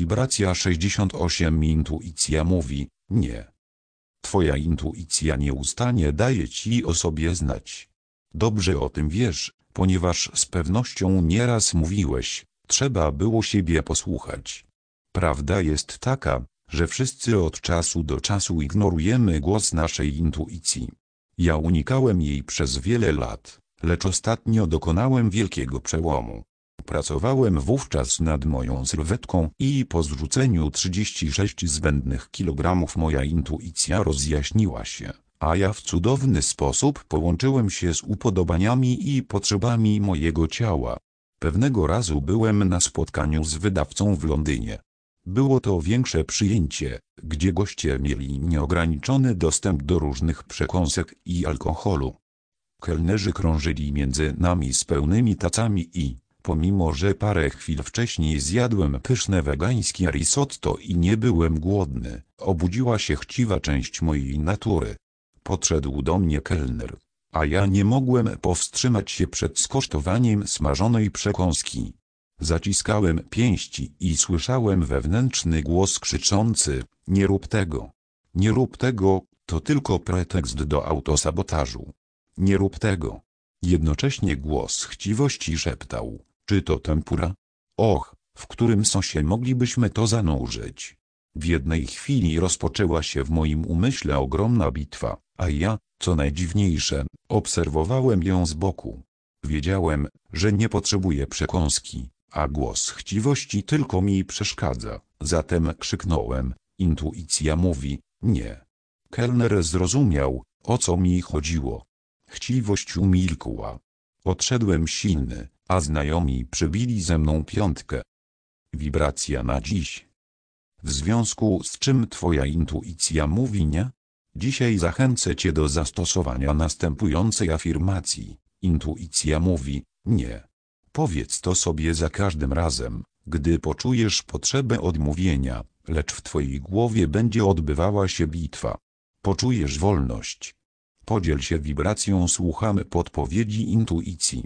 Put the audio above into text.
Wibracja 68 Intuicja mówi, nie. Twoja intuicja nieustannie daje ci o sobie znać. Dobrze o tym wiesz, ponieważ z pewnością nieraz mówiłeś, trzeba było siebie posłuchać. Prawda jest taka, że wszyscy od czasu do czasu ignorujemy głos naszej intuicji. Ja unikałem jej przez wiele lat, lecz ostatnio dokonałem wielkiego przełomu. Pracowałem wówczas nad moją sylwetką i po zrzuceniu 36 zbędnych kilogramów moja intuicja rozjaśniła się, a ja w cudowny sposób połączyłem się z upodobaniami i potrzebami mojego ciała. Pewnego razu byłem na spotkaniu z wydawcą w Londynie. Było to większe przyjęcie, gdzie goście mieli nieograniczony dostęp do różnych przekąsek i alkoholu. Kelnerzy krążyli między nami z pełnymi tacami i, pomimo że parę chwil wcześniej zjadłem pyszne wegańskie risotto i nie byłem głodny, obudziła się chciwa część mojej natury. Podszedł do mnie kelner, a ja nie mogłem powstrzymać się przed skosztowaniem smażonej przekąski. Zaciskałem pięści i słyszałem wewnętrzny głos krzyczący, nie rób tego. Nie rób tego, to tylko pretekst do autosabotażu. Nie rób tego. Jednocześnie głos chciwości szeptał, czy to tempura? Och, w którym sosie moglibyśmy to zanurzyć? W jednej chwili rozpoczęła się w moim umyśle ogromna bitwa, a ja, co najdziwniejsze, obserwowałem ją z boku. Wiedziałem, że nie potrzebuję przekąski, a głos chciwości tylko mi przeszkadza. Zatem krzyknąłem, intuicja mówi, nie. Kelner zrozumiał, o co mi chodziło. Chciwość umilkła. Odszedłem silny, a znajomi przybili ze mną piątkę. Wibracja na dziś. W związku z czym twoja intuicja mówi nie? Dzisiaj zachęcę cię do zastosowania następującej afirmacji. Intuicja mówi, nie. Powiedz to sobie za każdym razem, gdy poczujesz potrzebę odmówienia, lecz w twojej głowie będzie odbywała się bitwa. Poczujesz wolność. Podziel się wibracją słuchamy podpowiedzi intuicji.